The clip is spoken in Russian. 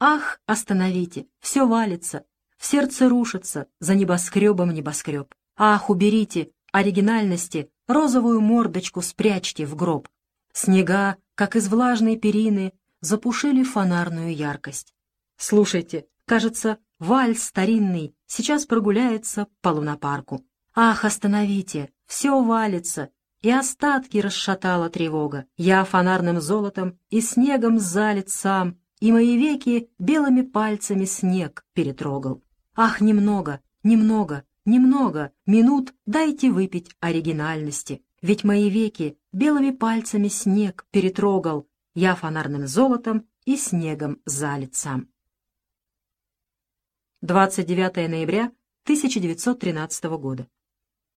Ах, остановите, все валится, в сердце рушится, за небоскребом небоскреб. Ах, уберите, оригинальности, розовую мордочку спрячьте в гроб. Снега, как из влажной перины, запушили фонарную яркость. Слушайте, кажется, вальс старинный сейчас прогуляется по лунопарку. Ах, остановите, все валится, и остатки расшатала тревога. Я фонарным золотом и снегом залит сам, и мои веки белыми пальцами снег перетрогал. Ах, немного, немного, немного минут дайте выпить оригинальности, ведь мои веки белыми пальцами снег перетрогал, я фонарным золотом и снегом залит сам. 29 ноября 1913 года.